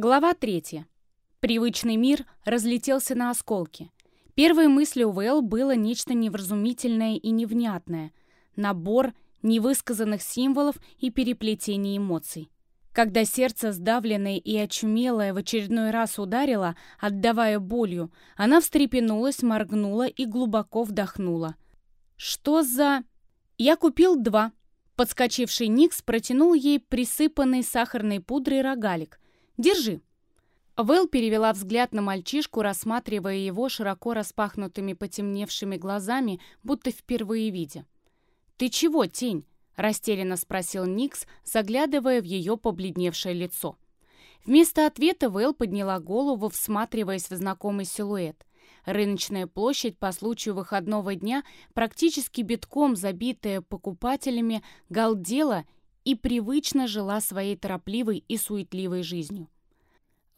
Глава третья. Привычный мир разлетелся на осколки. Первой мыслью Вэл было нечто невразумительное и невнятное. Набор невысказанных символов и переплетений эмоций. Когда сердце, сдавленное и очумелое, в очередной раз ударило, отдавая болью, она встрепенулась, моргнула и глубоко вдохнула. «Что за...» «Я купил два». Подскочивший Никс протянул ей присыпанный сахарной пудрой рогалик – Держи». Вэл перевела взгляд на мальчишку, рассматривая его широко распахнутыми потемневшими глазами, будто впервые видя. «Ты чего, тень?» — растерянно спросил Никс, заглядывая в ее побледневшее лицо. Вместо ответа Вэл подняла голову, всматриваясь в знакомый силуэт. Рыночная площадь по случаю выходного дня, практически битком забитая покупателями, галдела и привычно жила своей торопливой и суетливой жизнью.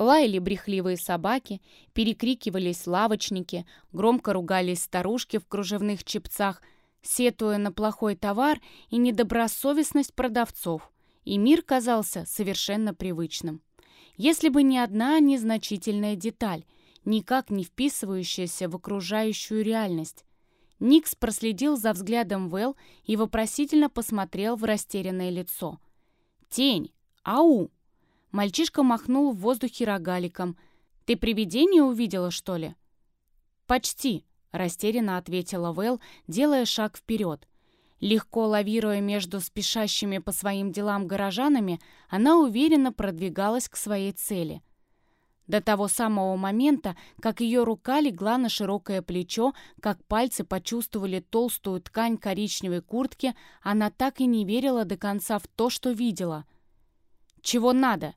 Лаяли брехливые собаки, перекрикивались лавочники, громко ругались старушки в кружевных чепцах, сетуя на плохой товар и недобросовестность продавцов, и мир казался совершенно привычным. Если бы не одна незначительная деталь, никак не вписывающаяся в окружающую реальность, Никс проследил за взглядом Вэл и вопросительно посмотрел в растерянное лицо. «Тень! Ау!» Мальчишка махнул в воздухе рогаликом. «Ты привидение увидела, что ли?» «Почти», — растерянно ответила Вэл, делая шаг вперед. Легко лавируя между спешащими по своим делам горожанами, она уверенно продвигалась к своей цели — до того самого момента, как ее рука легла на широкое плечо, как пальцы почувствовали толстую ткань коричневой куртки, она так и не верила до конца в то, что видела. «Чего надо?»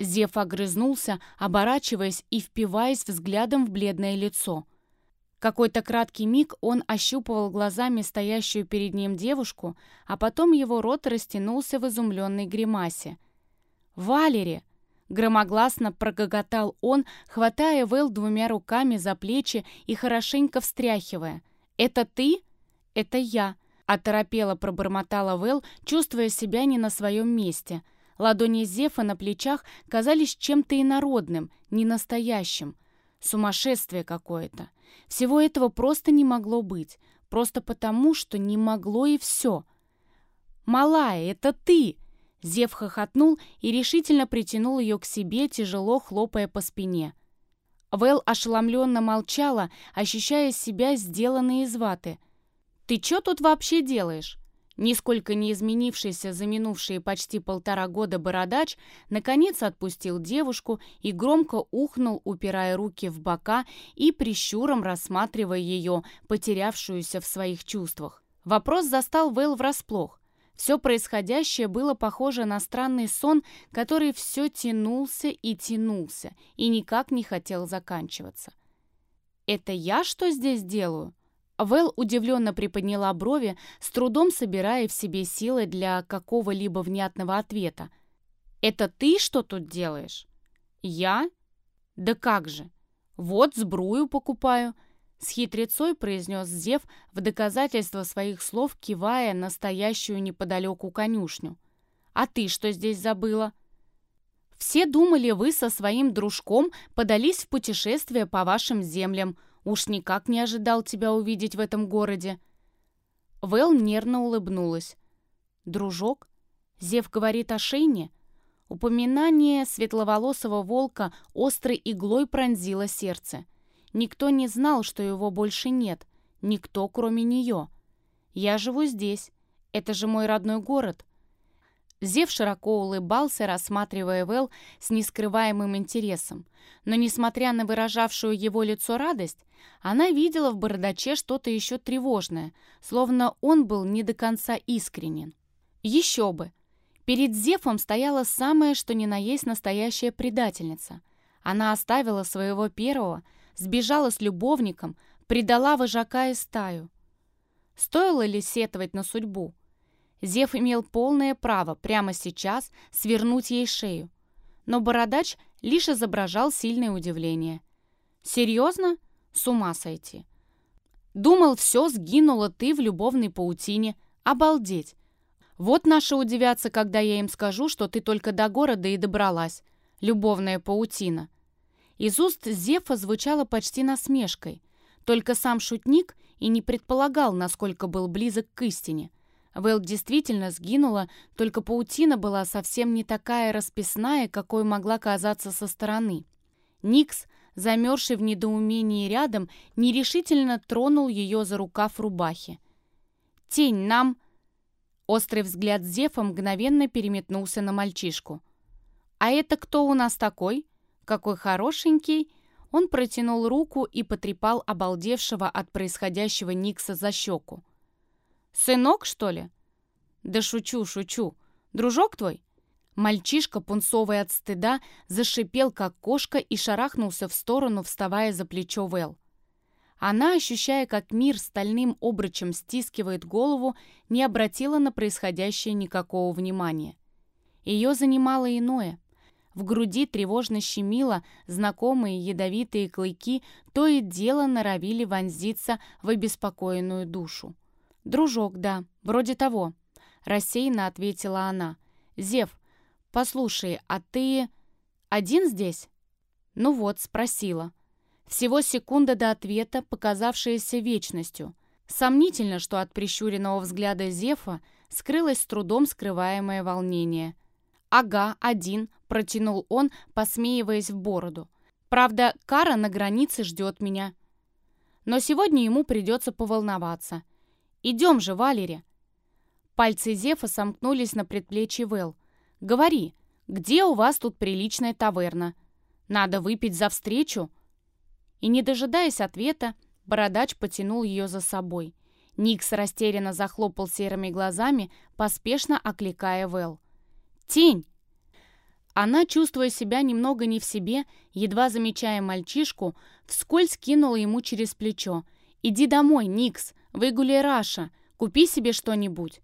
Зев огрызнулся, оборачиваясь и впиваясь взглядом в бледное лицо. Какой-то краткий миг он ощупывал глазами стоящую перед ним девушку, а потом его рот растянулся в изумленной гримасе. «Валери!» Громогласно прогоготал он, хватая Вэл двумя руками за плечи и хорошенько встряхивая. «Это ты?» «Это я», — оторопела пробормотала Вэл, чувствуя себя не на своем месте. Ладони Зефа на плечах казались чем-то инородным, ненастоящим. Сумасшествие какое-то. Всего этого просто не могло быть. Просто потому, что не могло и все. «Малая, это ты!» Зев хохотнул и решительно притянул ее к себе, тяжело хлопая по спине. Вэл ошеломленно молчала, ощущая себя сделанной из ваты. «Ты что тут вообще делаешь?» Нисколько не изменившийся за минувшие почти полтора года бородач наконец отпустил девушку и громко ухнул, упирая руки в бока и прищуром рассматривая ее, потерявшуюся в своих чувствах. Вопрос застал Вэл врасплох. Все происходящее было похоже на странный сон, который все тянулся и тянулся, и никак не хотел заканчиваться. «Это я что здесь делаю?» Вэл удивленно приподняла брови, с трудом собирая в себе силы для какого-либо внятного ответа. «Это ты что тут делаешь?» «Я? Да как же! Вот сбрую покупаю. С хитрецой произнес Зев в доказательство своих слов, кивая на стоящую неподалеку конюшню. «А ты что здесь забыла?» «Все думали, вы со своим дружком подались в путешествие по вашим землям. Уж никак не ожидал тебя увидеть в этом городе». Вэл нервно улыбнулась. «Дружок? Зев говорит о Шейне?» Упоминание светловолосого волка острой иглой пронзило сердце. Никто не знал, что его больше нет. Никто, кроме нее. Я живу здесь. Это же мой родной город. Зев широко улыбался, рассматривая Вэл с нескрываемым интересом. Но, несмотря на выражавшую его лицо радость, она видела в бородаче что-то еще тревожное, словно он был не до конца искренен. Еще бы! Перед Зефом стояла самая, что ни на есть настоящая предательница. Она оставила своего первого, сбежала с любовником, предала вожака и стаю. Стоило ли сетовать на судьбу? Зев имел полное право прямо сейчас свернуть ей шею. Но бородач лишь изображал сильное удивление. «Серьезно? С ума сойти!» «Думал, все, сгинула ты в любовной паутине. Обалдеть! Вот наши удивятся, когда я им скажу, что ты только до города и добралась. любовная паутина. Из уст Зефа звучало почти насмешкой. Только сам шутник и не предполагал, насколько был близок к истине. Вэл действительно сгинула, только паутина была совсем не такая расписная, какой могла казаться со стороны. Никс, замерзший в недоумении рядом, нерешительно тронул ее за рукав рубахи. «Тень, нам...» Острый взгляд Зефа мгновенно переметнулся на мальчишку. «А это кто у нас такой? Какой хорошенький!» Он протянул руку и потрепал обалдевшего от происходящего Никса за щеку. «Сынок, что ли?» «Да шучу, шучу. Дружок твой?» Мальчишка, пунцовый от стыда, зашипел, как кошка, и шарахнулся в сторону, вставая за плечо Вэл. Она, ощущая, как мир стальным обручем стискивает голову, не обратила на происходящее никакого внимания. Ее занимало иное. В груди тревожно щемило, знакомые ядовитые клыки то и дело норовили вонзиться в обеспокоенную душу. «Дружок, да, вроде того», — рассеянно ответила она. «Зев, послушай, а ты один здесь?» «Ну вот, спросила». Всего секунда до ответа, показавшаяся вечностью. Сомнительно, что от прищуренного взгляда Зефа скрылось с трудом скрываемое волнение. «Ага, один», — протянул он, посмеиваясь в бороду. «Правда, кара на границе ждет меня. Но сегодня ему придется поволноваться. Идем же, Валери!» Пальцы Зефа сомкнулись на предплечье Вэл. «Говори, где у вас тут приличная таверна? Надо выпить за встречу?» И, не дожидаясь ответа, бородач потянул ее за собой. Никс растерянно захлопал серыми глазами, поспешно окликая Вэл. «Тень!» Она, чувствуя себя немного не в себе, едва замечая мальчишку, вскользь кинула ему через плечо. «Иди домой, Никс, выгуляй Раша, купи себе что-нибудь».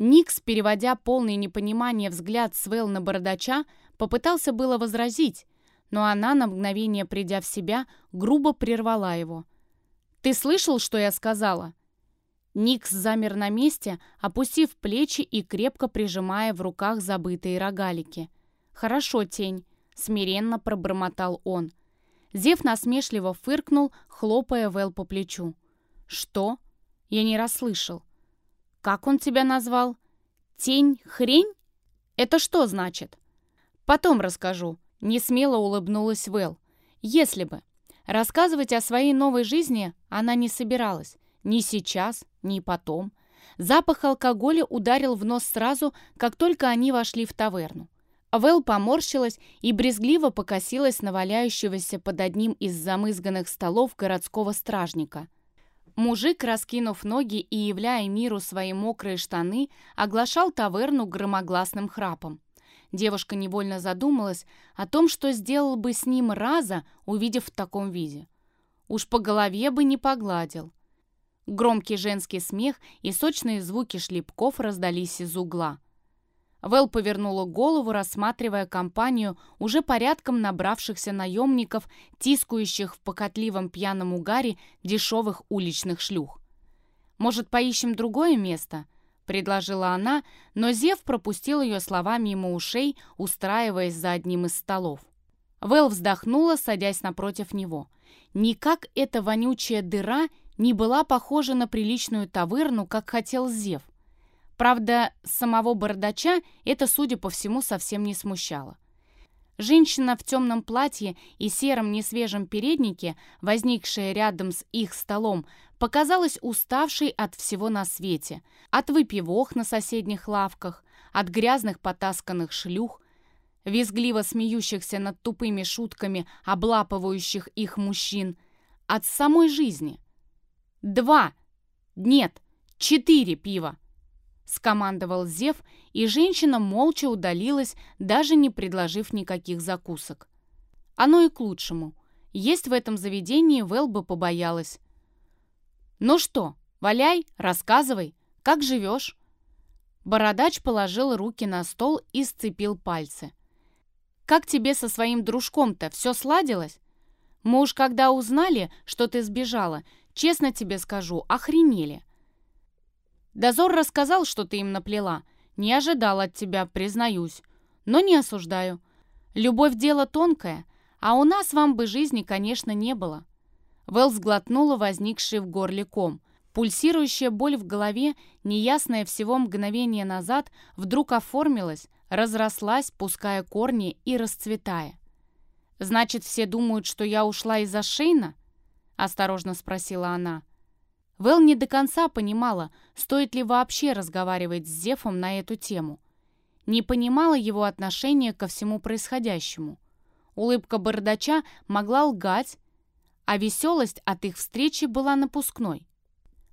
Никс, переводя полное непонимание взгляд с Вэл на бородача, попытался было возразить, но она, на мгновение придя в себя, грубо прервала его. «Ты слышал, что я сказала?» Никс замер на месте, опустив плечи и крепко прижимая в руках забытые рогалики. «Хорошо, тень», — смиренно пробормотал он. Зев насмешливо фыркнул, хлопая Вэл по плечу. «Что?» Я не расслышал. «Как он тебя назвал? Тень-хрень? Это что значит?» «Потом расскажу», Несмело улыбнулась Вэл. Если бы. Рассказывать о своей новой жизни она не собиралась. Ни сейчас, ни потом. Запах алкоголя ударил в нос сразу, как только они вошли в таверну. Вэл поморщилась и брезгливо покосилась на валяющегося под одним из замызганных столов городского стражника. Мужик, раскинув ноги и являя миру свои мокрые штаны, оглашал таверну громогласным храпом. Девушка невольно задумалась о том, что сделал бы с ним Раза, увидев в таком виде. Уж по голове бы не погладил. Громкий женский смех и сочные звуки шлепков раздались из угла. Вэл повернула голову, рассматривая компанию уже порядком набравшихся наемников, тискающих в покатливом пьяном угаре дешевых уличных шлюх. «Может, поищем другое место?» предложила она, но Зев пропустил ее слова мимо ушей, устраиваясь за одним из столов. Вэл вздохнула, садясь напротив него. Никак эта вонючая дыра не была похожа на приличную таверну, как хотел Зев. Правда, самого бардача это, судя по всему, совсем не смущало. Женщина в темном платье и сером несвежем переднике, возникшая рядом с их столом, показалась уставшей от всего на свете, от выпивох на соседних лавках, от грязных потасканных шлюх, визгливо смеющихся над тупыми шутками, облапывающих их мужчин, от самой жизни. «Два! Нет, четыре пива!» скомандовал Зев, и женщина молча удалилась, даже не предложив никаких закусок. Оно и к лучшему. Есть в этом заведении Вэл бы побоялась. «Ну что, валяй, рассказывай, как живешь?» Бородач положил руки на стол и сцепил пальцы. «Как тебе со своим дружком-то все сладилось? Мы уж когда узнали, что ты сбежала, честно тебе скажу, охренели. Дозор рассказал, что ты им наплела. Не ожидал от тебя, признаюсь. Но не осуждаю. Любовь – дело тонкое, а у нас вам бы жизни, конечно, не было». Вэл сглотнула возникший в горле ком. Пульсирующая боль в голове, неясная всего мгновение назад, вдруг оформилась, разрослась, пуская корни и расцветая. «Значит, все думают, что я ушла из-за Шейна?» — осторожно спросила она. Вэл не до конца понимала, стоит ли вообще разговаривать с Зефом на эту тему. Не понимала его отношения ко всему происходящему. Улыбка бородача могла лгать, а веселость от их встречи была напускной.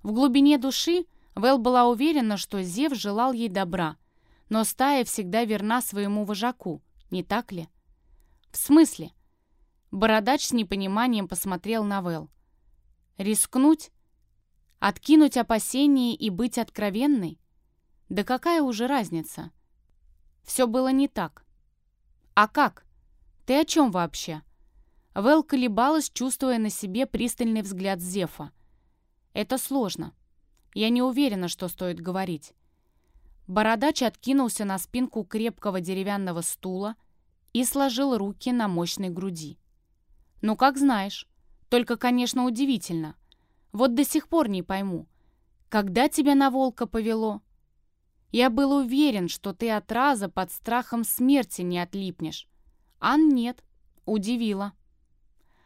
В глубине души Вэл была уверена, что Зев желал ей добра, но стая всегда верна своему вожаку, не так ли? В смысле? Бородач с непониманием посмотрел на Вэл. Рискнуть? Откинуть опасения и быть откровенной? Да какая уже разница? Все было не так. А как? Ты о чем вообще? Вэл колебалась, чувствуя на себе пристальный взгляд Зефа. Это сложно. Я не уверена, что стоит говорить. Бородач откинулся на спинку крепкого деревянного стула и сложил руки на мощной груди. «Ну, как знаешь. Только, конечно, удивительно. Вот до сих пор не пойму, когда тебя на волка повело? Я был уверен, что ты от раза под страхом смерти не отлипнешь. Ан нет. Удивила».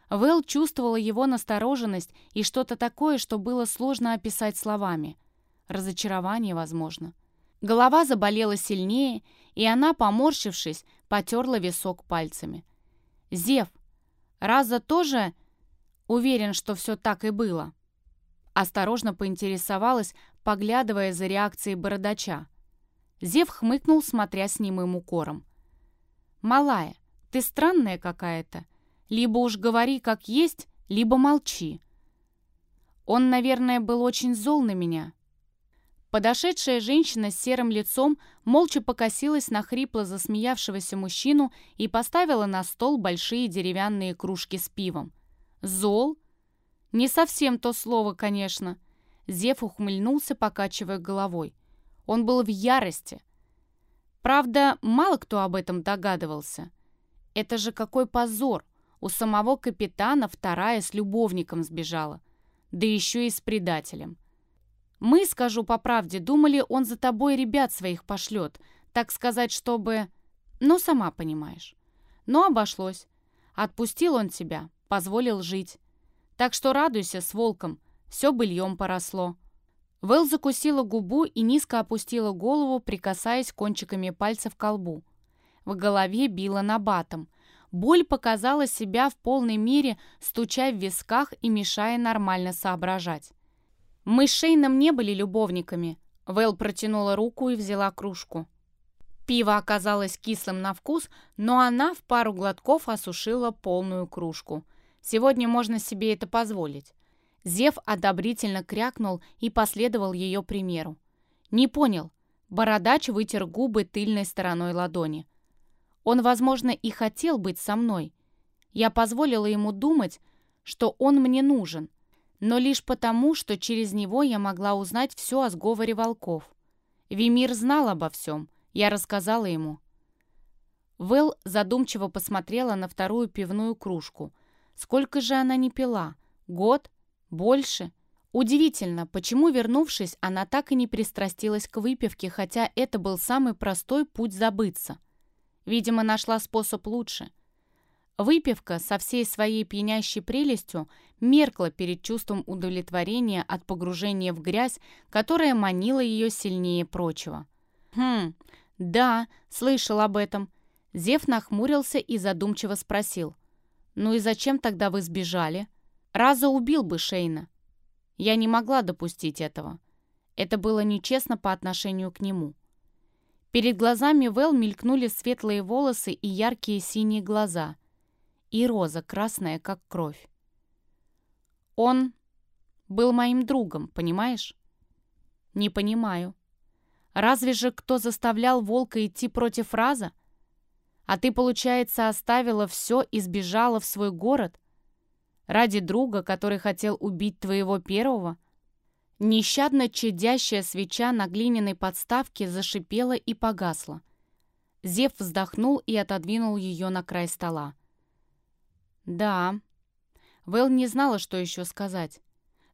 Вэл чувствовала его настороженность и что-то такое, что было сложно описать словами. Разочарование, возможно. Голова заболела сильнее, и она, поморщившись, потерла висок пальцами. «Зев, Раза тоже уверен, что все так и было?» Осторожно поинтересовалась, поглядывая за реакцией бородача. Зев хмыкнул, смотря с немым укором. «Малая, ты странная какая-то. Либо уж говори как есть, либо молчи. Он, наверное, был очень зол на меня, Подошедшая женщина с серым лицом молча покосилась на хрипло засмеявшегося мужчину и поставила на стол большие деревянные кружки с пивом. «Зол?» «Не совсем то слово, конечно». Зев ухмыльнулся, покачивая головой. Он был в ярости. Правда, мало кто об этом догадывался. Это же какой позор! У самого капитана вторая с любовником сбежала. Да еще и с предателем. Мы, скажу по правде, думали, он за тобой ребят своих пошлет, так сказать, чтобы... Ну, сама понимаешь. Но обошлось. Отпустил он тебя, позволил жить. Так что радуйся с волком, все быльем поросло. Вэл закусила губу и низко опустила голову, прикасаясь кончиками пальцев к колбу. В голове била набатом. Боль показала себя в полной мере, стуча в висках и мешая нормально соображать. Мы с Шейном не были любовниками. Вэл протянула руку и взяла кружку. Пиво оказалось кислым на вкус, но она в пару глотков осушила полную кружку. Сегодня можно себе это позволить. Зев одобрительно крякнул и последовал ее примеру. Не понял. Бородач вытер губы тыльной стороной ладони. Он, возможно, и хотел быть со мной. Я позволила ему думать, что он мне нужен — но лишь потому, что через него я могла узнать все о сговоре волков. Вимир знал обо всем, я рассказала ему. Вэл задумчиво посмотрела на вторую пивную кружку. Сколько же она не пила? Год? Больше? Удивительно, почему, вернувшись, она так и не пристрастилась к выпивке, хотя это был самый простой путь забыться. Видимо, нашла способ лучше — Выпивка со всей своей пьянящей прелестью меркла перед чувством удовлетворения от погружения в грязь, которая манила ее сильнее прочего. «Хм, да, слышал об этом». Зев нахмурился и задумчиво спросил. «Ну и зачем тогда вы сбежали? Раза убил бы Шейна». Я не могла допустить этого. Это было нечестно по отношению к нему. Перед глазами Вэл мелькнули светлые волосы и яркие синие глаза и роза красная, как кровь. Он был моим другом, понимаешь? Не понимаю. Разве же кто заставлял волка идти против раза? А ты, получается, оставила все и сбежала в свой город? Ради друга, который хотел убить твоего первого? Нещадно чадящая свеча на глиняной подставке зашипела и погасла. Зев вздохнул и отодвинул ее на край стола. «Да». Вэл не знала, что еще сказать.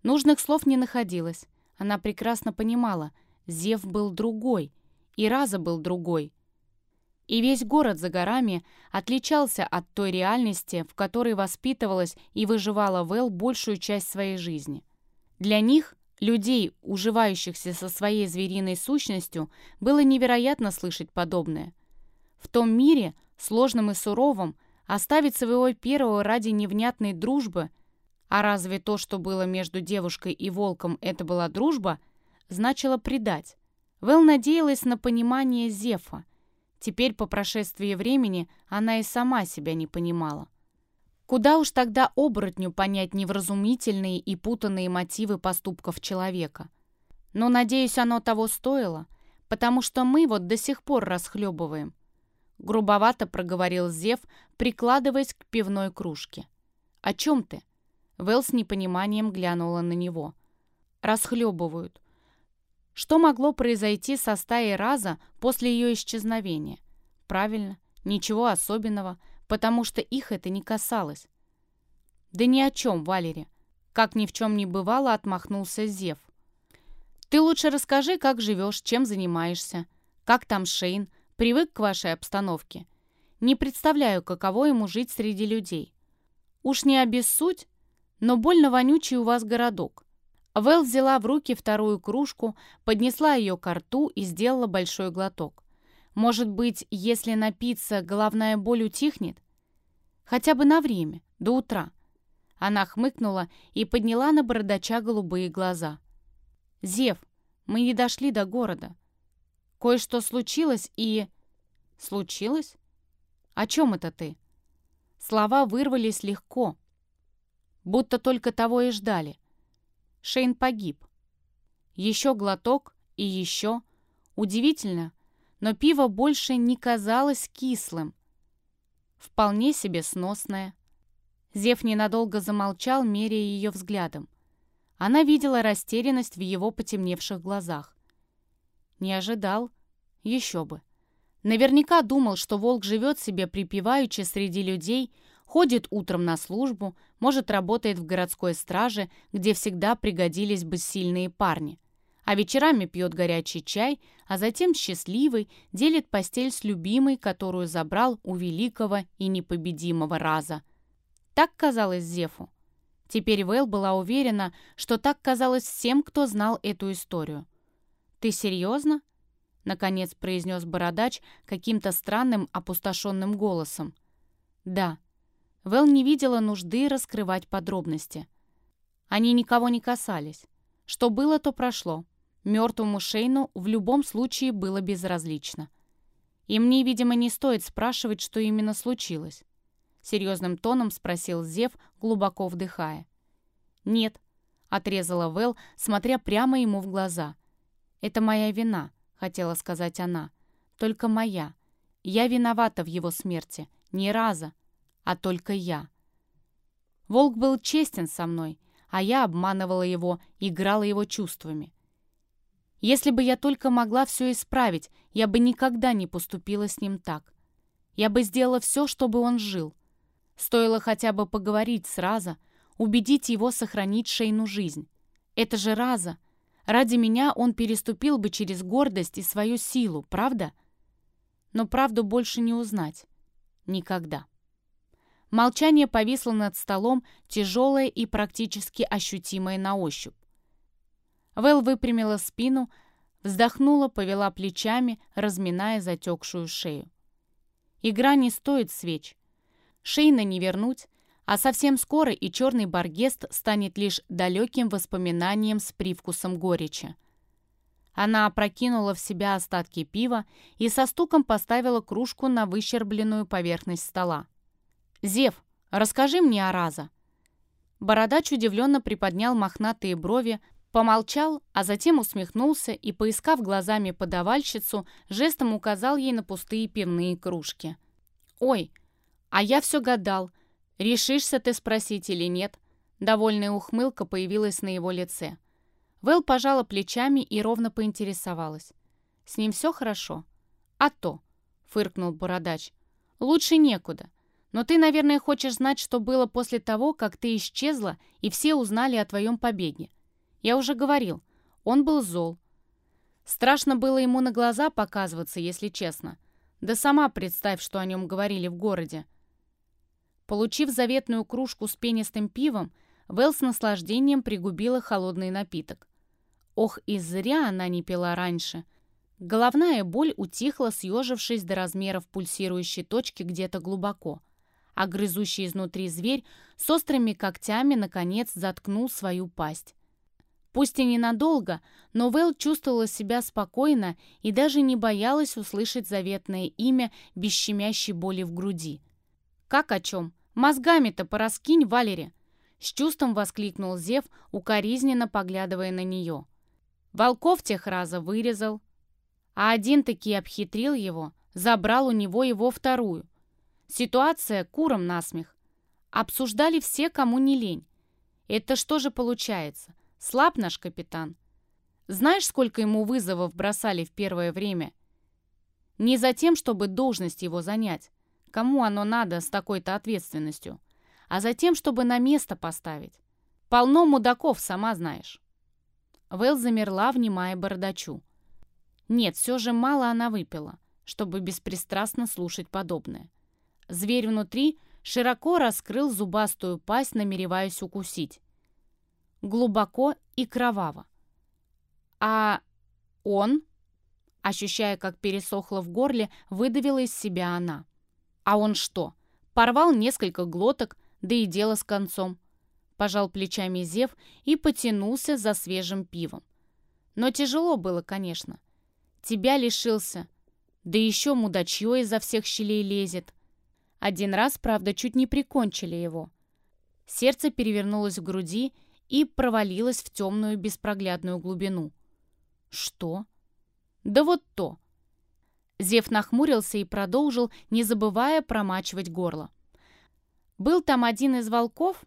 Нужных слов не находилось. Она прекрасно понимала, Зев был другой, и Раза был другой. И весь город за горами отличался от той реальности, в которой воспитывалась и выживала Вэл большую часть своей жизни. Для них, людей, уживающихся со своей звериной сущностью, было невероятно слышать подобное. В том мире, сложном и суровом, оставить своего первого ради невнятной дружбы, а разве то, что было между девушкой и волком, это была дружба, значило предать. Вэл надеялась на понимание Зефа. Теперь, по прошествии времени, она и сама себя не понимала. Куда уж тогда оборотню понять невразумительные и путанные мотивы поступков человека? Но, надеюсь, оно того стоило, потому что мы вот до сих пор расхлебываем. Грубовато проговорил Зев, прикладываясь к пивной кружке. «О чем ты?» Вэл с непониманием глянула на него. «Расхлебывают. Что могло произойти со стаей Раза после ее исчезновения? Правильно, ничего особенного, потому что их это не касалось. Да ни о чем, Валери. Как ни в чем не бывало, отмахнулся Зев. Ты лучше расскажи, как живешь, чем занимаешься. Как там Шейн? Привык к вашей обстановке? Не представляю, каково ему жить среди людей. Уж не обессудь, но больно вонючий у вас городок. Вэл взяла в руки вторую кружку, поднесла ее к рту и сделала большой глоток. Может быть, если напиться, головная боль утихнет? Хотя бы на время, до утра. Она хмыкнула и подняла на бородача голубые глаза. «Зев, мы не дошли до города. Кое-что случилось и...» «Случилось? О чем это ты?» Слова вырвались легко, будто только того и ждали. Шейн погиб. Еще глоток и еще. Удивительно, но пиво больше не казалось кислым. Вполне себе сносное. Зев ненадолго замолчал, меряя ее взглядом. Она видела растерянность в его потемневших глазах. Не ожидал. Еще бы. Наверняка думал, что волк живет себе припеваючи среди людей, Ходит утром на службу, может, работает в городской страже, где всегда пригодились бы сильные парни. А вечерами пьет горячий чай, а затем счастливый делит постель с любимой, которую забрал у великого и непобедимого Раза. Так казалось Зефу. Теперь Вэл была уверена, что так казалось всем, кто знал эту историю. «Ты серьезно?» — наконец произнес бородач каким-то странным опустошенным голосом. «Да», Вэл не видела нужды раскрывать подробности. Они никого не касались. Что было, то прошло. Мертвому Шейну в любом случае было безразлично. И мне, видимо, не стоит спрашивать, что именно случилось. Серьезным тоном спросил Зев, глубоко вдыхая. «Нет», — отрезала Вэл, смотря прямо ему в глаза. «Это моя вина», — хотела сказать она. «Только моя. Я виновата в его смерти. Ни раза а только я. Волк был честен со мной, а я обманывала его, играла его чувствами. Если бы я только могла все исправить, я бы никогда не поступила с ним так. Я бы сделала все, чтобы он жил. Стоило хотя бы поговорить с Раза, убедить его сохранить Шейну жизнь. Это же Раза. Ради меня он переступил бы через гордость и свою силу, правда? Но правду больше не узнать. Никогда. Молчание повисло над столом, тяжелое и практически ощутимое на ощупь. Вэл выпрямила спину, вздохнула, повела плечами, разминая затекшую шею. Игра не стоит свеч. Шейна не вернуть, а совсем скоро и черный баргест станет лишь далеким воспоминанием с привкусом горечи. Она опрокинула в себя остатки пива и со стуком поставила кружку на выщербленную поверхность стола. «Зев, расскажи мне о Раза». Бородач удивленно приподнял мохнатые брови, помолчал, а затем усмехнулся и, поискав глазами подавальщицу, жестом указал ей на пустые пивные кружки. «Ой, а я все гадал, решишься ты спросить или нет?» Довольная ухмылка появилась на его лице. Вэл пожала плечами и ровно поинтересовалась. «С ним все хорошо?» «А то!» фыркнул бородач. «Лучше некуда. Но ты, наверное, хочешь знать, что было после того, как ты исчезла, и все узнали о твоем побеге. Я уже говорил, он был зол. Страшно было ему на глаза показываться, если честно. Да сама представь, что о нем говорили в городе. Получив заветную кружку с пенистым пивом, Вэл с наслаждением пригубила холодный напиток. Ох, и зря она не пила раньше. Головная боль утихла, съежившись до размеров пульсирующей точки где-то глубоко а грызущий изнутри зверь с острыми когтями, наконец, заткнул свою пасть. Пусть и ненадолго, но Вэл чувствовала себя спокойно и даже не боялась услышать заветное имя без щемящей боли в груди. «Как о чем? Мозгами-то пораскинь, Валери!» С чувством воскликнул Зев, укоризненно поглядывая на нее. Волков тех раза вырезал, а один таки обхитрил его, забрал у него его вторую. Ситуация куром насмех. Обсуждали все, кому не лень. Это что же получается? Слаб наш капитан. Знаешь, сколько ему вызовов бросали в первое время? Не за тем, чтобы должность его занять. Кому оно надо с такой-то ответственностью? А за тем, чтобы на место поставить. Полно мудаков, сама знаешь. Вэл замерла, внимая бардачу. Нет, все же мало она выпила, чтобы беспристрастно слушать подобное. Зверь внутри широко раскрыл зубастую пасть, намереваясь укусить. Глубоко и кроваво. А он, ощущая, как пересохло в горле, выдавила из себя она. А он что, порвал несколько глоток, да и дело с концом. Пожал плечами Зев и потянулся за свежим пивом. Но тяжело было, конечно. Тебя лишился, да еще мудачье изо всех щелей лезет. Один раз, правда, чуть не прикончили его. Сердце перевернулось в груди и провалилось в темную беспроглядную глубину. Что? Да вот то. Зев нахмурился и продолжил, не забывая промачивать горло. Был там один из волков,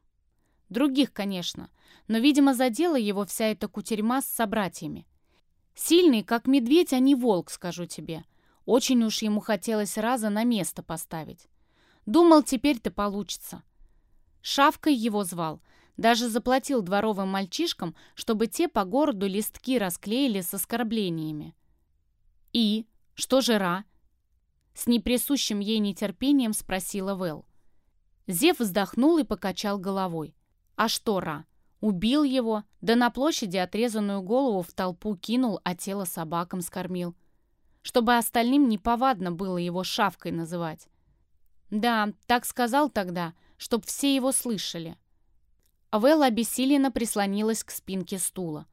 других, конечно, но, видимо, задела его вся эта кутерьма с собратьями. Сильный, как медведь, а не волк, скажу тебе. Очень уж ему хотелось раза на место поставить. Думал, теперь-то получится. Шавкой его звал. Даже заплатил дворовым мальчишкам, чтобы те по городу листки расклеили с оскорблениями. «И? Что же Ра?» С неприсущим ей нетерпением спросила Вэл. Зев вздохнул и покачал головой. «А что Ра? Убил его, да на площади отрезанную голову в толпу кинул, а тело собакам скормил. Чтобы остальным неповадно было его шавкой называть. «Да, так сказал тогда, чтоб все его слышали». Авелла обессиленно прислонилась к спинке стула.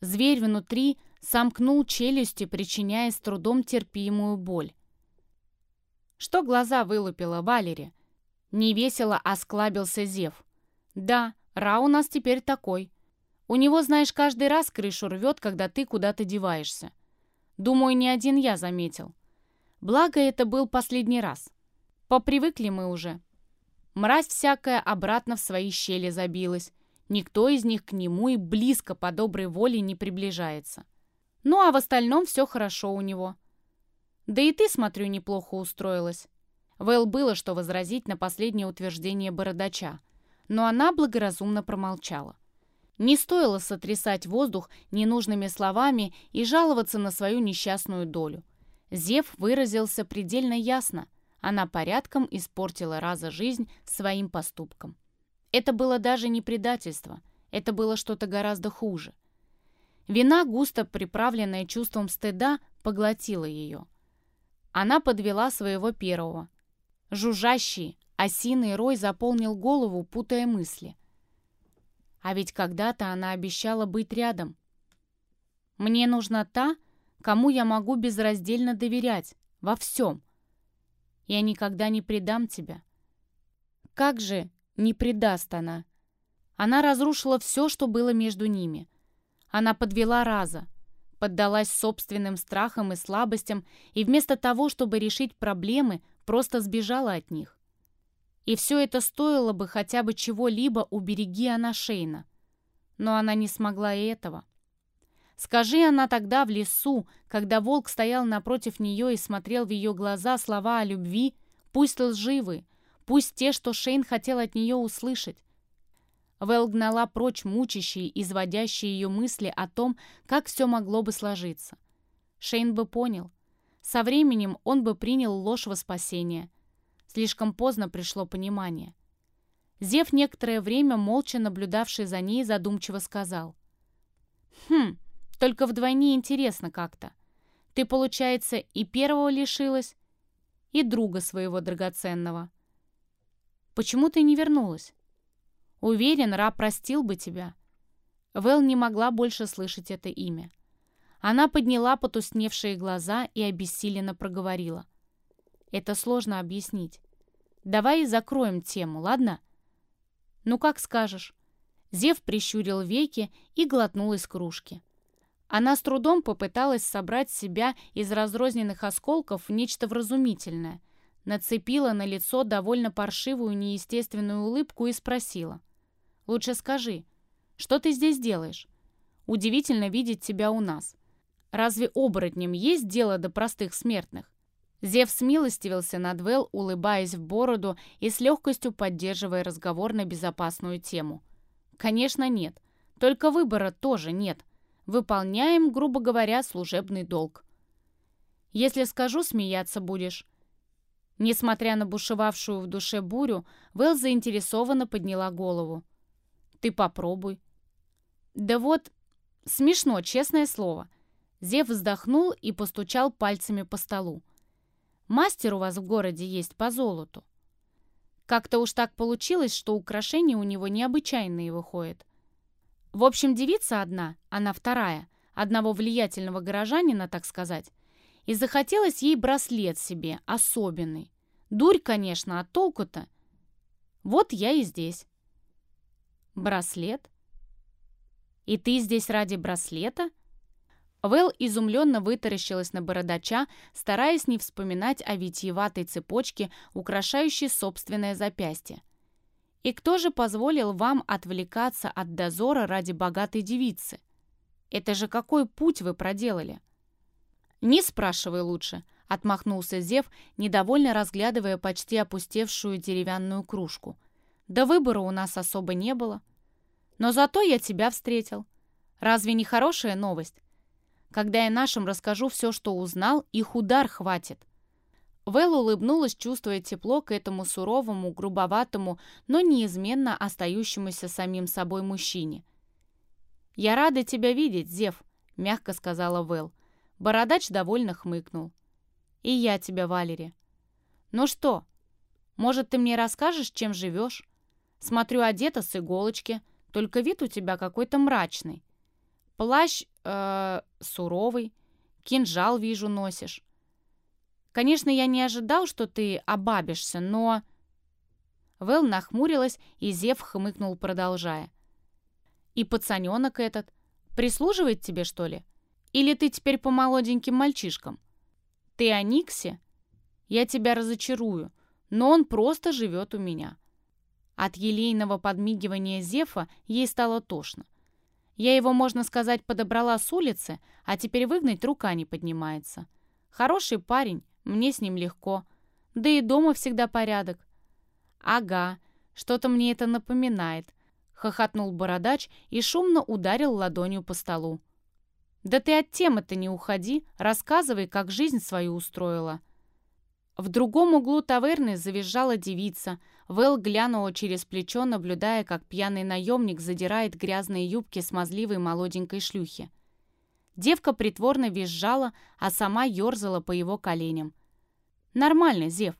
Зверь внутри сомкнул челюсти, причиняя с трудом терпимую боль. Что глаза вылупила Валери? Невесело осклабился Зев. «Да, Ра у нас теперь такой. У него, знаешь, каждый раз крышу рвет, когда ты куда-то деваешься. Думаю, не один я заметил. Благо, это был последний раз. Попривыкли мы уже. Мразь всякая обратно в свои щели забилась. Никто из них к нему и близко по доброй воле не приближается. Ну а в остальном все хорошо у него. Да и ты, смотрю, неплохо устроилась. Вэл было что возразить на последнее утверждение бородача, но она благоразумно промолчала. Не стоило сотрясать воздух ненужными словами и жаловаться на свою несчастную долю. Зев выразился предельно ясно. Она порядком испортила Раза жизнь своим поступком. Это было даже не предательство, это было что-то гораздо хуже. Вина, густо приправленная чувством стыда, поглотила ее. Она подвела своего первого. Жужжащий, осиный рой заполнил голову, путая мысли. А ведь когда-то она обещала быть рядом. «Мне нужна та, кому я могу безраздельно доверять, во всем», я никогда не предам тебя». Как же не предаст она? Она разрушила все, что было между ними. Она подвела Раза, поддалась собственным страхам и слабостям и вместо того, чтобы решить проблемы, просто сбежала от них. И все это стоило бы хотя бы чего-либо убереги она Шейна. Но она не смогла и этого. Скажи она тогда в лесу, когда волк стоял напротив нее и смотрел в ее глаза слова о любви, пусть лживы, пусть те, что Шейн хотел от нее услышать. Вэл гнала прочь мучащие, изводящие ее мысли о том, как все могло бы сложиться. Шейн бы понял. Со временем он бы принял ложь во спасение. Слишком поздно пришло понимание. Зев некоторое время, молча наблюдавший за ней, задумчиво сказал. «Хм, только вдвойне интересно как-то. Ты, получается, и первого лишилась, и друга своего драгоценного. Почему ты не вернулась? Уверен, Ра простил бы тебя». Вэл не могла больше слышать это имя. Она подняла потусневшие глаза и обессиленно проговорила. «Это сложно объяснить. Давай закроем тему, ладно?» «Ну, как скажешь». Зев прищурил веки и глотнул из кружки. Она с трудом попыталась собрать себя из разрозненных осколков в нечто вразумительное, нацепила на лицо довольно паршивую неестественную улыбку и спросила. «Лучше скажи, что ты здесь делаешь? Удивительно видеть тебя у нас. Разве оборотням есть дело до простых смертных?» Зев смилостивился над Вэл, улыбаясь в бороду и с легкостью поддерживая разговор на безопасную тему. «Конечно, нет. Только выбора тоже нет. Выполняем, грубо говоря, служебный долг. Если скажу, смеяться будешь». Несмотря на бушевавшую в душе бурю, Вэл заинтересованно подняла голову. «Ты попробуй». «Да вот, смешно, честное слово». Зев вздохнул и постучал пальцами по столу. Мастер у вас в городе есть по золоту. Как-то уж так получилось, что украшения у него необычайные выходят. В общем, девица одна, она вторая, одного влиятельного горожанина, так сказать, и захотелось ей браслет себе, особенный. Дурь, конечно, а толку-то? Вот я и здесь. Браслет? И ты здесь ради браслета? Вэл изумленно вытаращилась на бородача, стараясь не вспоминать о витиеватой цепочке, украшающей собственное запястье. «И кто же позволил вам отвлекаться от дозора ради богатой девицы? Это же какой путь вы проделали?» «Не спрашивай лучше», — отмахнулся Зев, недовольно разглядывая почти опустевшую деревянную кружку. «Да выбора у нас особо не было. Но зато я тебя встретил. Разве не хорошая новость? Когда я нашим расскажу все, что узнал, их удар хватит». Вэл улыбнулась, чувствуя тепло к этому суровому, грубоватому, но неизменно остающемуся самим собой мужчине. «Я рада тебя видеть, Зев», — мягко сказала Вэл. Бородач довольно хмыкнул. «И я тебя, Валери». «Ну что, может, ты мне расскажешь, чем живешь? Смотрю, одета с иголочки, только вид у тебя какой-то мрачный. Плащ э, суровый, кинжал, вижу, носишь. Конечно, я не ожидал, что ты обабишься, но...» Вэл нахмурилась, и Зев хмыкнул, продолжая. «И пацаненок этот прислуживает тебе, что ли? Или ты теперь по молоденьким мальчишкам? Ты о Никсе? Я тебя разочарую, но он просто живет у меня». От елейного подмигивания Зефа ей стало тошно. Я его, можно сказать, подобрала с улицы, а теперь выгнать рука не поднимается. Хороший парень, мне с ним легко. Да и дома всегда порядок. Ага, что-то мне это напоминает. Хохотнул бородач и шумно ударил ладонью по столу. «Да ты от темы-то не уходи, рассказывай, как жизнь свою устроила». В другом углу таверны завизжала девица. Вэл глянула через плечо, наблюдая, как пьяный наемник задирает грязные юбки смазливой молоденькой шлюхи. Девка притворно визжала, а сама ерзала по его коленям. «Нормально, Зев.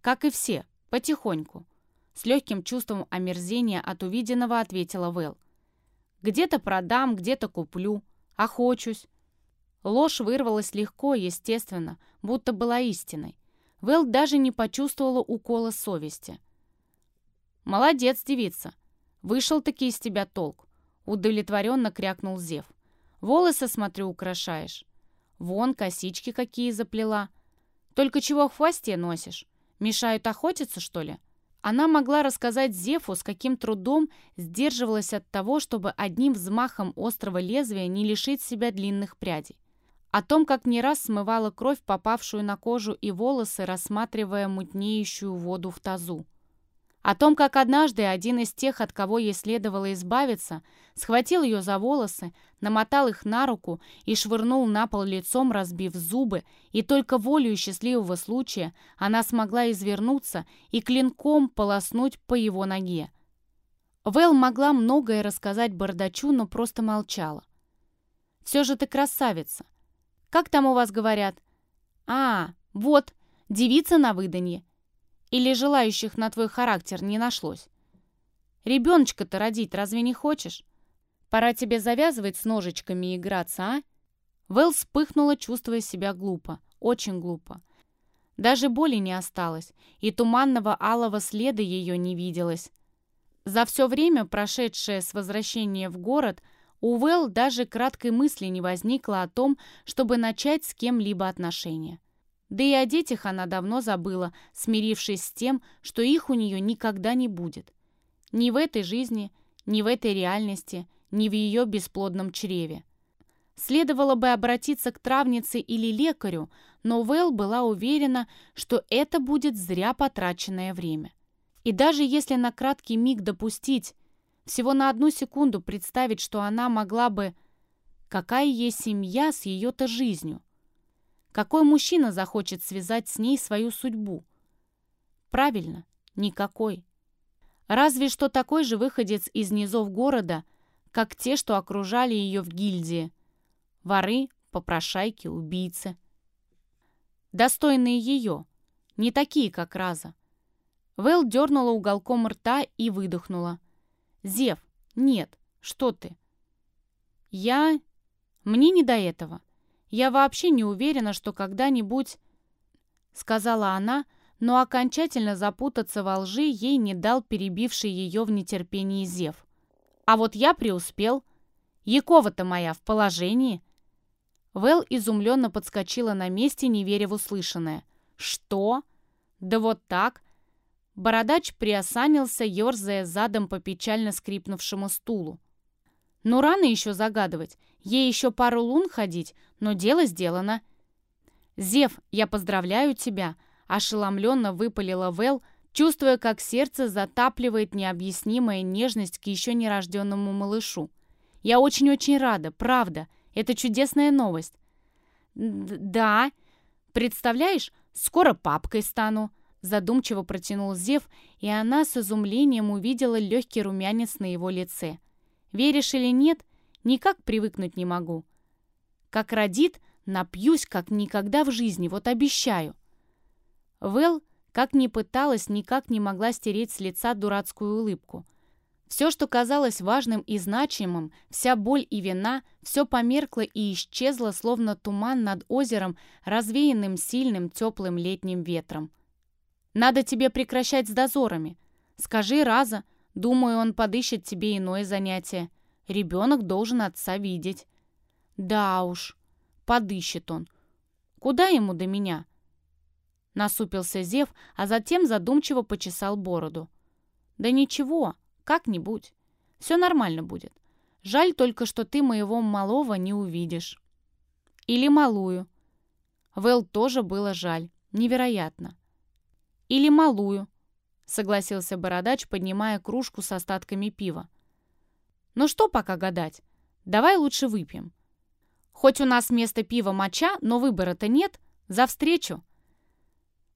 Как и все. Потихоньку». С легким чувством омерзения от увиденного ответила Вэл. «Где-то продам, где-то куплю. Охочусь». Ложь вырвалась легко, естественно, будто была истиной. Вэл даже не почувствовала укола совести. «Молодец, девица! Вышел-таки из тебя толк!» Удовлетворенно крякнул Зев. «Волосы, смотрю, украшаешь. Вон, косички какие заплела. Только чего в хвосте носишь? Мешают охотиться, что ли?» Она могла рассказать Зефу, с каким трудом сдерживалась от того, чтобы одним взмахом острого лезвия не лишить себя длинных прядей. О том, как не раз смывала кровь, попавшую на кожу и волосы, рассматривая мутнеющую воду в тазу. О том, как однажды один из тех, от кого ей следовало избавиться, схватил ее за волосы, намотал их на руку и швырнул на пол лицом, разбив зубы, и только волею счастливого случая она смогла извернуться и клинком полоснуть по его ноге. Вэл могла многое рассказать Бардачу, но просто молчала. «Все же ты красавица. Как там у вас говорят? А, вот, девица на выданье. Или желающих на твой характер не нашлось? Ребеночка-то родить разве не хочешь? Пора тебе завязывать с ножичками и играться, а?» Вэл вспыхнула, чувствуя себя глупо, очень глупо. Даже боли не осталось, и туманного алого следа ее не виделось. За все время, прошедшее с возвращения в город, у Вэл даже краткой мысли не возникло о том, чтобы начать с кем-либо отношения. Да и о детях она давно забыла, смирившись с тем, что их у нее никогда не будет. Ни в этой жизни, ни в этой реальности, ни в ее бесплодном чреве. Следовало бы обратиться к травнице или лекарю, но Вэл была уверена, что это будет зря потраченное время. И даже если на краткий миг допустить, всего на одну секунду представить, что она могла бы... Какая есть семья с ее-то жизнью? Какой мужчина захочет связать с ней свою судьбу? Правильно, никакой. Разве что такой же выходец из низов города, как те, что окружали ее в гильдии. Воры, попрошайки, убийцы. Достойные ее, не такие, как Раза. Вэл дернула уголком рта и выдохнула. «Зев, нет, что ты?» «Я... Мне не до этого. Я вообще не уверена, что когда-нибудь...» Сказала она, но окончательно запутаться во лжи ей не дал перебивший ее в нетерпении Зев. «А вот я преуспел. Якова-то моя в положении». Вэл изумленно подскочила на месте, не веря в услышанное. «Что? Да вот так?» Бородач приосанился, ерзая задом по печально скрипнувшему стулу. «Ну, рано еще загадывать. Ей еще пару лун ходить, но дело сделано. «Зев, я поздравляю тебя!» – ошеломленно выпалила Вэл, чувствуя, как сердце затапливает необъяснимая нежность к еще нерожденному малышу. «Я очень-очень рада, правда. Это чудесная новость». «Да. Представляешь, скоро папкой стану», – задумчиво протянул Зев, и она с изумлением увидела легкий румянец на его лице. «Веришь или нет, никак привыкнуть не могу. Как родит, напьюсь, как никогда в жизни, вот обещаю. Вэл, как ни пыталась, никак не могла стереть с лица дурацкую улыбку. Все, что казалось важным и значимым, вся боль и вина, все померкло и исчезло, словно туман над озером, развеянным сильным теплым летним ветром. «Надо тебе прекращать с дозорами. Скажи раза, думаю, он подыщет тебе иное занятие. Ребенок должен отца видеть». Да уж, подыщет он. Куда ему до меня? Насупился Зев, а затем задумчиво почесал бороду. Да ничего, как-нибудь. Все нормально будет. Жаль только, что ты моего малого не увидишь. Или малую. Вэл тоже было жаль. Невероятно. Или малую, согласился Бородач, поднимая кружку с остатками пива. Ну что пока гадать? Давай лучше выпьем. Хоть у нас вместо пива моча, но выбора-то нет. За встречу!»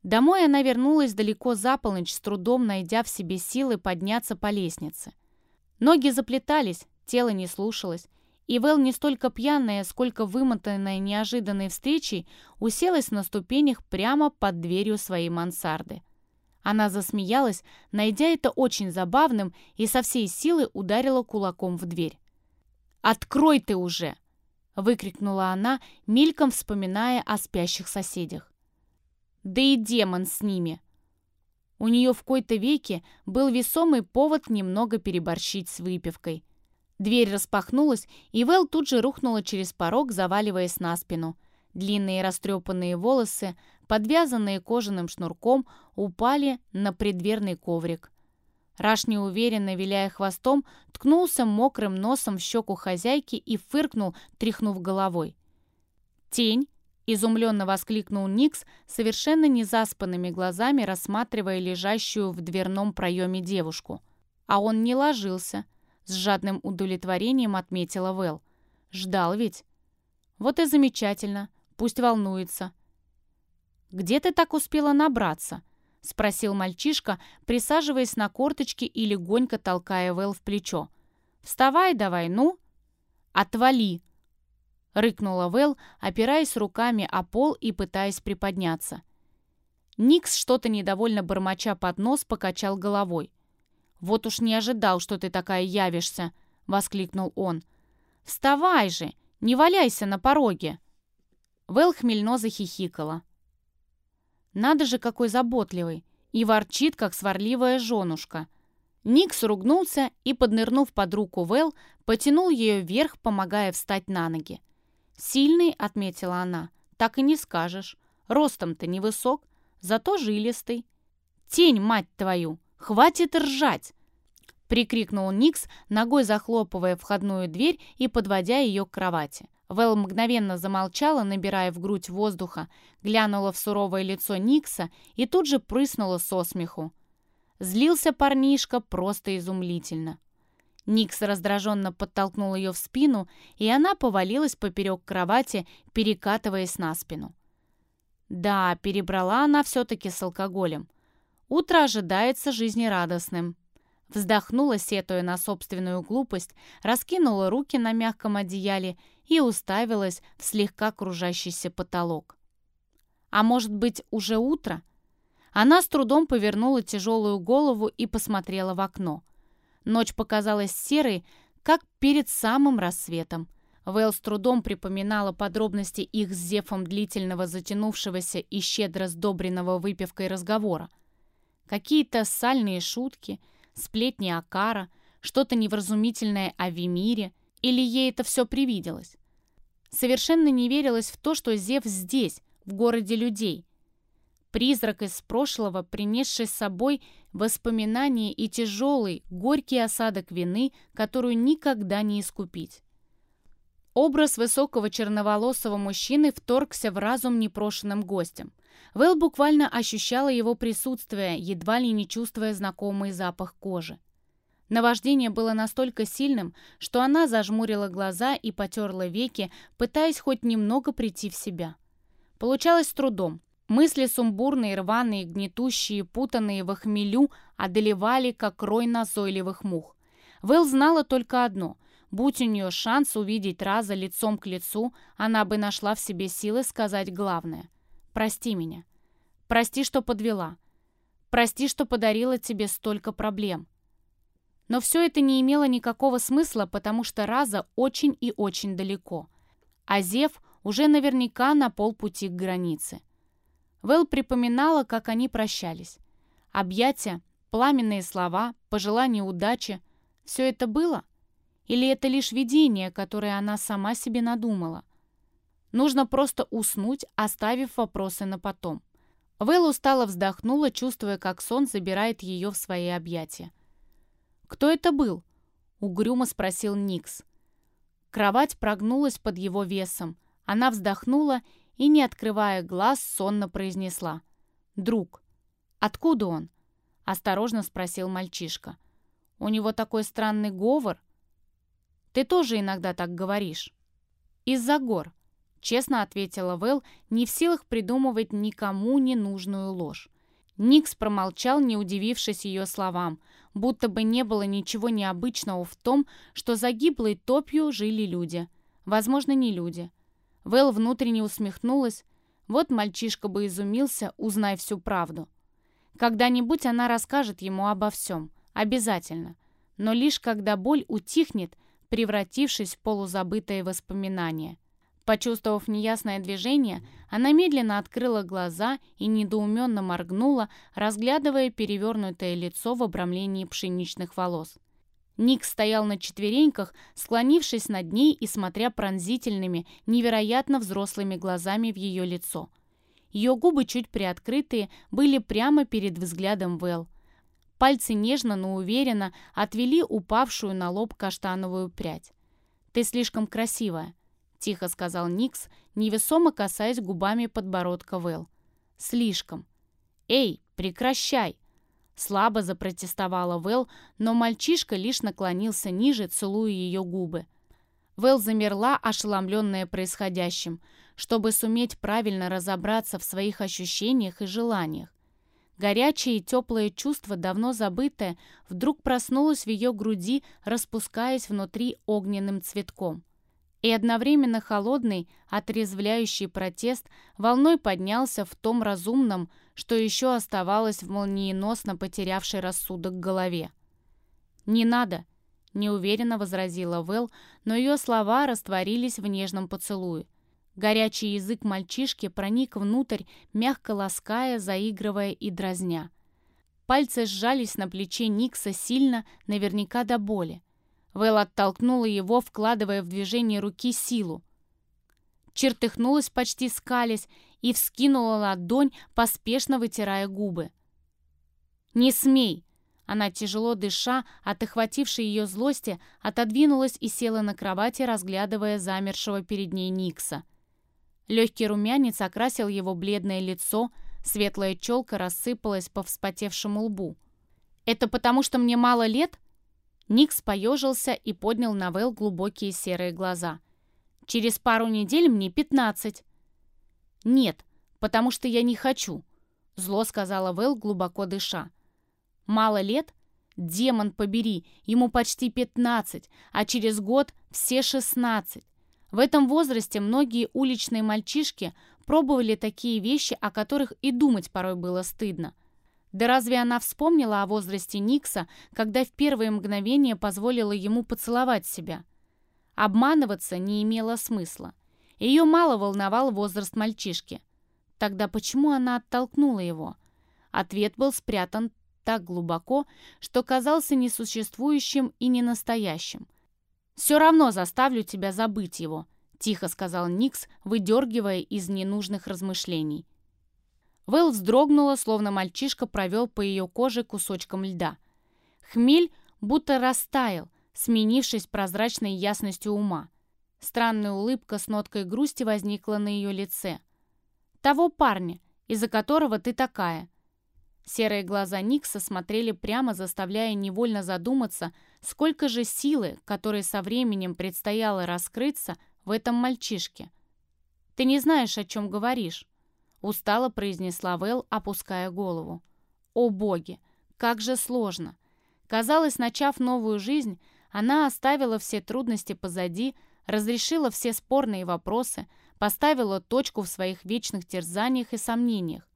Домой она вернулась далеко за полночь, с трудом найдя в себе силы подняться по лестнице. Ноги заплетались, тело не слушалось, и Вэл не столько пьяная, сколько вымотанная неожиданной встречей, уселась на ступенях прямо под дверью своей мансарды. Она засмеялась, найдя это очень забавным, и со всей силы ударила кулаком в дверь. «Открой ты уже!» — выкрикнула она, мельком вспоминая о спящих соседях. «Да и демон с ними!» У нее в кои-то веке был весомый повод немного переборщить с выпивкой. Дверь распахнулась, и Вэл тут же рухнула через порог, заваливаясь на спину. Длинные растрепанные волосы, подвязанные кожаным шнурком, упали на предверный коврик. Раш, неуверенно виляя хвостом, ткнулся мокрым носом в щеку хозяйки и фыркнул, тряхнув головой. «Тень!» — изумленно воскликнул Никс, совершенно незаспанными глазами рассматривая лежащую в дверном проеме девушку. А он не ложился. С жадным удовлетворением отметила Вэл. «Ждал ведь?» «Вот и замечательно. Пусть волнуется». «Где ты так успела набраться?» — спросил мальчишка, присаживаясь на корточки и легонько толкая Вэл в плечо. «Вставай давай, ну!» «Отвали!» — рыкнула Вэл, опираясь руками о пол и пытаясь приподняться. Никс, что-то недовольно бормоча под нос, покачал головой. «Вот уж не ожидал, что ты такая явишься!» — воскликнул он. «Вставай же! Не валяйся на пороге!» Вэл хмельно захихикала. Надо же, какой заботливый. И ворчит, как сварливая женушка. Никс ругнулся и, поднырнув под руку Вэл, потянул ее вверх, помогая встать на ноги. «Сильный», — отметила она, — «так и не скажешь. Ростом-то невысок, зато жилистый». «Тень, мать твою! Хватит ржать!» прикрикнул Никс, ногой захлопывая входную дверь и подводя ее к кровати. Вэл мгновенно замолчала, набирая в грудь воздуха, глянула в суровое лицо Никса и тут же прыснула со смеху. Злился парнишка просто изумлительно. Никс раздраженно подтолкнул ее в спину, и она повалилась поперек кровати, перекатываясь на спину. Да, перебрала она все-таки с алкоголем. Утро ожидается жизнерадостным. Вздохнула, сетуя на собственную глупость, раскинула руки на мягком одеяле и уставилась в слегка кружащийся потолок. А может быть, уже утро? Она с трудом повернула тяжелую голову и посмотрела в окно. Ночь показалась серой, как перед самым рассветом. Вэл с трудом припоминала подробности их с Зефом длительного затянувшегося и щедро сдобренного выпивкой разговора. Какие-то сальные шутки — сплетни о Кара, что-то невразумительное о Вимире, или ей это все привиделось? Совершенно не верилось в то, что Зев здесь, в городе людей. Призрак из прошлого, принесший с собой воспоминания и тяжелый, горький осадок вины, которую никогда не искупить. Образ высокого черноволосого мужчины вторгся в разум непрошенным гостем. Вэл буквально ощущала его присутствие, едва ли не чувствуя знакомый запах кожи. Наваждение было настолько сильным, что она зажмурила глаза и потерла веки, пытаясь хоть немного прийти в себя. Получалось с трудом. Мысли сумбурные, рваные, гнетущие, путанные в хмелю одолевали, как рой назойливых мух. Вэл знала только одно — Будь у нее шанс увидеть Раза лицом к лицу, она бы нашла в себе силы сказать главное. Прости меня. Прости, что подвела. Прости, что подарила тебе столько проблем. Но все это не имело никакого смысла, потому что Раза очень и очень далеко. А Зев уже наверняка на полпути к границе. Вэл припоминала, как они прощались. Объятия, пламенные слова, пожелания удачи — все это было? Или это лишь видение, которое она сама себе надумала? Нужно просто уснуть, оставив вопросы на потом. Вэл устало вздохнула, чувствуя, как сон забирает ее в свои объятия. «Кто это был?» — угрюмо спросил Никс. Кровать прогнулась под его весом. Она вздохнула и, не открывая глаз, сонно произнесла. «Друг». «Откуда он?» — осторожно спросил мальчишка. «У него такой странный говор». «Ты тоже иногда так говоришь». «Из-за гор», Честно ответила Вэл, не в силах придумывать никому ненужную ложь. Никс промолчал, не удивившись ее словам, будто бы не было ничего необычного в том, что за гиблой топью жили люди. Возможно, не люди. Вэл внутренне усмехнулась. Вот мальчишка бы изумился, узнай всю правду. Когда-нибудь она расскажет ему обо всем. Обязательно. Но лишь когда боль утихнет, превратившись в полузабытое воспоминание. Почувствовав неясное движение, она медленно открыла глаза и недоуменно моргнула, разглядывая перевернутое лицо в обрамлении пшеничных волос. Ник стоял на четвереньках, склонившись над ней и смотря пронзительными, невероятно взрослыми глазами в ее лицо. Ее губы, чуть приоткрытые, были прямо перед взглядом Вэл. Пальцы нежно, но уверенно отвели упавшую на лоб каштановую прядь. «Ты слишком красивая», — тихо сказал Никс, невесомо касаясь губами подбородка Вэл. «Слишком». «Эй, прекращай!» Слабо запротестовала Вэл, но мальчишка лишь наклонился ниже, целуя ее губы. Вэл замерла, ошеломленная происходящим, чтобы суметь правильно разобраться в своих ощущениях и желаниях. Горячее и теплое чувство, давно забытое, вдруг проснулось в ее груди, распускаясь внутри огненным цветком. И одновременно холодный, отрезвляющий протест волной поднялся в том разумном, что еще оставалось в молниеносно потерявшей рассудок голове. «Не надо», — неуверенно возразила Вэл, но ее слова растворились в нежном поцелуе. Горячий язык мальчишки проник внутрь, мягко лаская, заигрывая и дразня. Пальцы сжались на плече Никса сильно, наверняка до боли. Вэл оттолкнула его, вкладывая в движение руки силу. Чертыхнулась почти скались и вскинула ладонь, поспешно вытирая губы. «Не смей!» Она, тяжело дыша, от охватившей ее злости, отодвинулась и села на кровати, разглядывая замершего перед ней Никса. Легкий румянец окрасил его бледное лицо, светлая челка рассыпалась по вспотевшему лбу. «Это потому, что мне мало лет?» Никс поежился и поднял на Вэл глубокие серые глаза. «Через пару недель мне пятнадцать». «Нет, потому что я не хочу», — зло сказала Вэл, глубоко дыша. «Мало лет? Демон побери, ему почти пятнадцать, а через год все шестнадцать. В этом возрасте многие уличные мальчишки пробовали такие вещи, о которых и думать порой было стыдно. Да разве она вспомнила о возрасте Никса, когда в первые мгновения позволила ему поцеловать себя? Обманываться не имело смысла. Ее мало волновал возраст мальчишки. Тогда почему она оттолкнула его? Ответ был спрятан так глубоко, что казался несуществующим и ненастоящим. «Все равно заставлю тебя забыть его», — тихо сказал Никс, выдергивая из ненужных размышлений. Вэл вздрогнула, словно мальчишка провел по ее коже кусочком льда. Хмель будто растаял, сменившись прозрачной ясностью ума. Странная улыбка с ноткой грусти возникла на ее лице. «Того парня, из-за которого ты такая», Серые глаза Никса смотрели прямо, заставляя невольно задуматься, сколько же силы, которой со временем предстояло раскрыться в этом мальчишке. «Ты не знаешь, о чем говоришь», — устало произнесла Вэл, опуская голову. «О боги, как же сложно!» Казалось, начав новую жизнь, она оставила все трудности позади, разрешила все спорные вопросы, поставила точку в своих вечных терзаниях и сомнениях.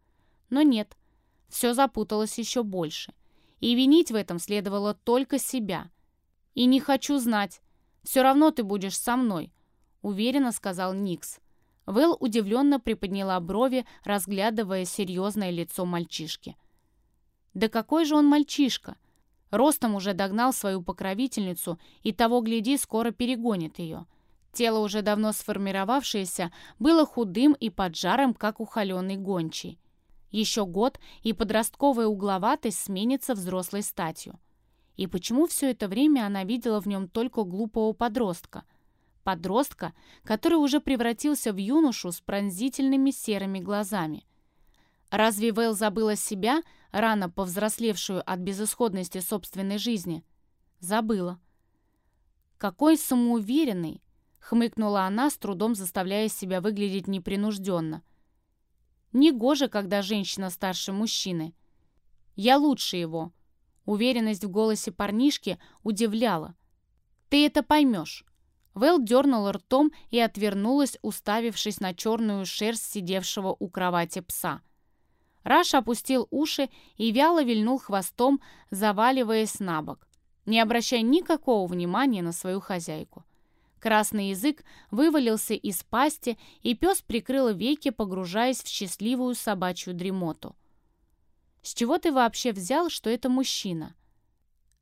Но нет — все запуталось еще больше. И винить в этом следовало только себя. «И не хочу знать. Все равно ты будешь со мной», — уверенно сказал Никс. Вэл удивленно приподняла брови, разглядывая серьезное лицо мальчишки. «Да какой же он мальчишка!» Ростом уже догнал свою покровительницу и того, гляди, скоро перегонит ее. Тело, уже давно сформировавшееся, было худым и поджарым, как у холеной гончей. Еще год, и подростковая угловатость сменится взрослой статью. И почему все это время она видела в нем только глупого подростка? Подростка, который уже превратился в юношу с пронзительными серыми глазами. Разве Вэл забыла себя, рано повзрослевшую от безысходности собственной жизни? Забыла. «Какой самоуверенный!» — хмыкнула она, с трудом заставляя себя выглядеть непринужденно — Негоже, когда женщина старше мужчины. Я лучше его. Уверенность в голосе парнишки удивляла. Ты это поймешь. Вэл дернула ртом и отвернулась, уставившись на черную шерсть сидевшего у кровати пса. Раш опустил уши и вяло вильнул хвостом, заваливаясь на бок, не обращая никакого внимания на свою хозяйку. Красный язык вывалился из пасти, и пес прикрыл веки, погружаясь в счастливую собачью дремоту. «С чего ты вообще взял, что это мужчина?»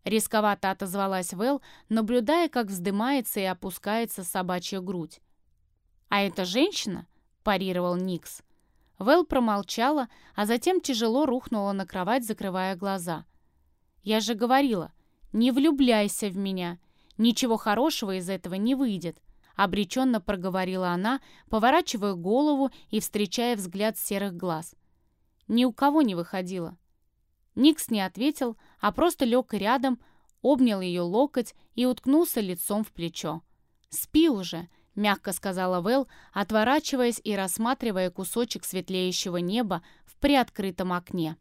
Рисковато отозвалась Вэл, наблюдая, как вздымается и опускается собачья грудь. «А это женщина?» – парировал Никс. Вэл промолчала, а затем тяжело рухнула на кровать, закрывая глаза. «Я же говорила, не влюбляйся в меня. Ничего хорошего из этого не выйдет», — обреченно проговорила она, поворачивая голову и встречая взгляд серых глаз. Ни у кого не выходило. Никс не ответил, а просто лег рядом, обнял ее локоть и уткнулся лицом в плечо. «Спи уже», — мягко сказала Вэл, отворачиваясь и рассматривая кусочек светлеющего неба в приоткрытом окне.